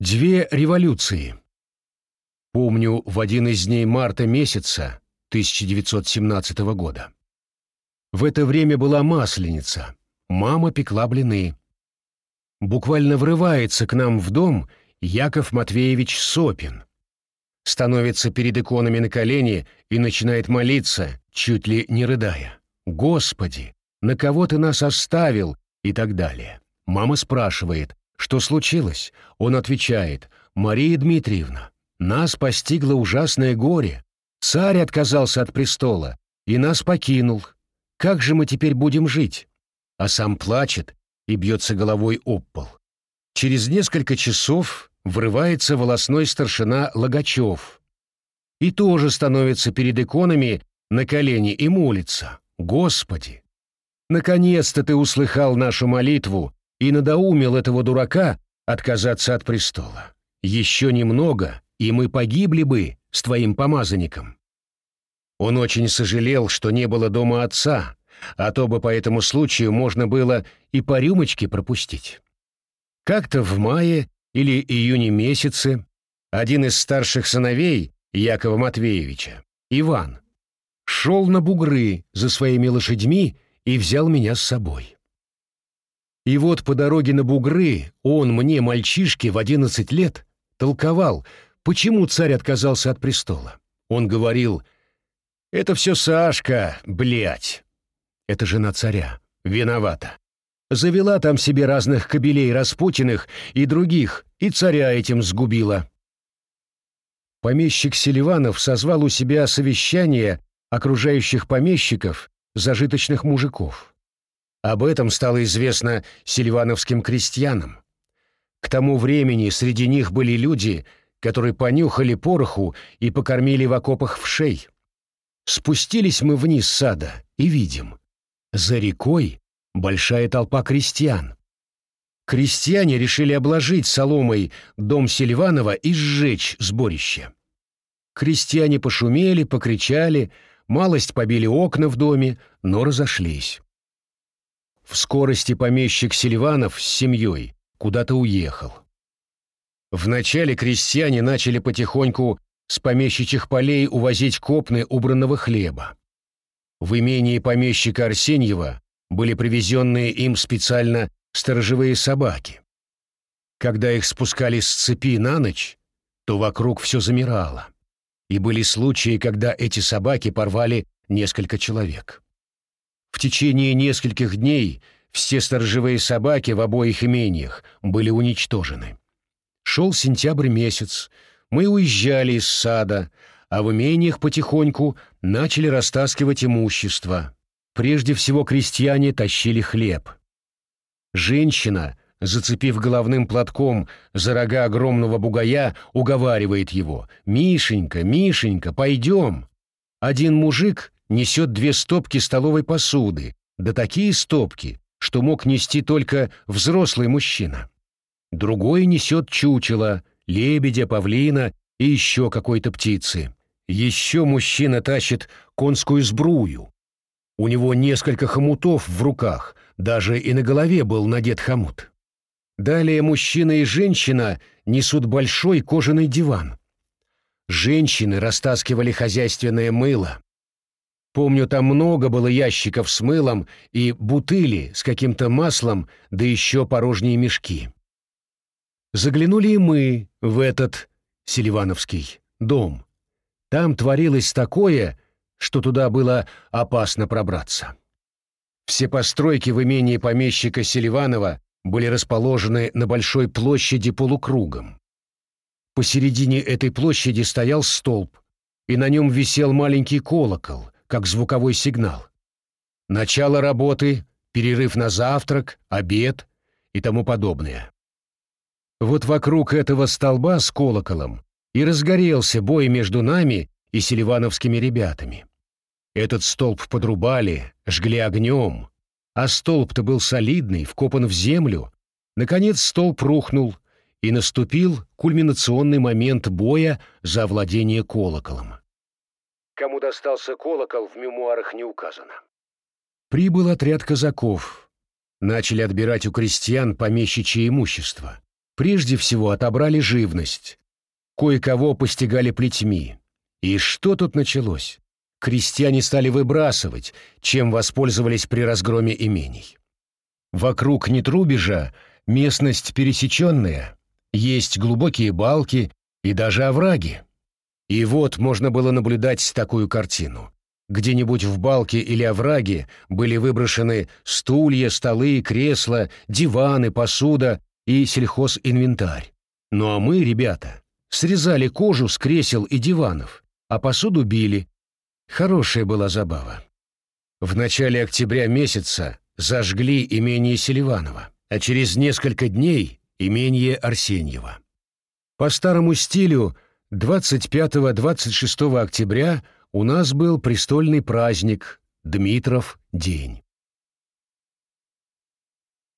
Две революции. Помню, в один из дней марта месяца 1917 года. В это время была масленица. Мама пекла блины. Буквально врывается к нам в дом Яков Матвеевич Сопин. Становится перед иконами на колени и начинает молиться, чуть ли не рыдая. «Господи, на кого ты нас оставил?» и так далее. Мама спрашивает, что случилось? Он отвечает, «Мария Дмитриевна, нас постигло ужасное горе. Царь отказался от престола и нас покинул. Как же мы теперь будем жить?» А сам плачет и бьется головой об пол. Через несколько часов врывается волосной старшина Логачев и тоже становится перед иконами на колени и молится. «Господи, наконец-то ты услыхал нашу молитву и надоумил этого дурака отказаться от престола. Еще немного, и мы погибли бы с твоим помазанником». Он очень сожалел, что не было дома отца, а то бы по этому случаю можно было и по рюмочке пропустить. Как-то в мае или июне месяце один из старших сыновей Якова Матвеевича, Иван, шел на бугры за своими лошадьми и взял меня с собой. И вот по дороге на бугры он мне, мальчишке в одиннадцать лет, толковал, почему царь отказался от престола. Он говорил, «Это все Сашка, блядь!» Это жена царя, виновата. Завела там себе разных кобелей Распутиных и других, и царя этим сгубила. Помещик Селиванов созвал у себя совещание окружающих помещиков, зажиточных мужиков. Об этом стало известно селивановским крестьянам. К тому времени среди них были люди, которые понюхали пороху и покормили в окопах вшей. Спустились мы вниз сада и видим. За рекой большая толпа крестьян. Крестьяне решили обложить соломой дом Селиванова и сжечь сборище. Крестьяне пошумели, покричали, малость побили окна в доме, но разошлись. В скорости помещик Селиванов с семьей куда-то уехал. Вначале крестьяне начали потихоньку с помещичьих полей увозить копны убранного хлеба. В имении помещика Арсеньева были привезенные им специально сторожевые собаки. Когда их спускали с цепи на ночь, то вокруг все замирало и были случаи, когда эти собаки порвали несколько человек. В течение нескольких дней все сторожевые собаки в обоих имениях были уничтожены. Шел сентябрь месяц, мы уезжали из сада, а в имениях потихоньку начали растаскивать имущество. Прежде всего крестьяне тащили хлеб. Женщина, зацепив головным платком за рога огромного бугая, уговаривает его «Мишенька, Мишенька, пойдем!» Один мужик несет две стопки столовой посуды, да такие стопки, что мог нести только взрослый мужчина. Другой несет чучело, лебедя, павлина и еще какой-то птицы. Еще мужчина тащит конскую сбрую. У него несколько хомутов в руках, даже и на голове был надет хомут. Далее мужчина и женщина несут большой кожаный диван. Женщины растаскивали хозяйственное мыло. Помню, там много было ящиков с мылом и бутыли с каким-то маслом, да еще порожние мешки. Заглянули и мы в этот Селивановский дом. Там творилось такое, что туда было опасно пробраться. Все постройки в имении помещика Селиванова были расположены на большой площади полукругом. Посередине этой площади стоял столб, и на нем висел маленький колокол, как звуковой сигнал. Начало работы, перерыв на завтрак, обед и тому подобное. Вот вокруг этого столба с колоколом и разгорелся бой между нами и селивановскими ребятами. Этот столб подрубали, жгли огнем, а столб-то был солидный, вкопан в землю. Наконец столб рухнул, и наступил кульминационный момент боя за владение колоколом. Кому достался колокол, в мемуарах не указано. Прибыл отряд казаков. Начали отбирать у крестьян помещичье имущество. Прежде всего отобрали живность. Кое-кого постигали плетьми. И что тут началось? Крестьяне стали выбрасывать, чем воспользовались при разгроме имений. Вокруг Нетрубежа местность пересеченная, есть глубокие балки и даже овраги. И вот можно было наблюдать такую картину. Где-нибудь в балке или овраге были выброшены стулья, столы, кресла, диваны, посуда и сельхозинвентарь. Ну а мы, ребята, срезали кожу с кресел и диванов, а посуду били. Хорошая была забава. В начале октября месяца зажгли имение Селиванова, а через несколько дней имение Арсеньева. По старому стилю 25-26 октября у нас был престольный праздник Дмитров день.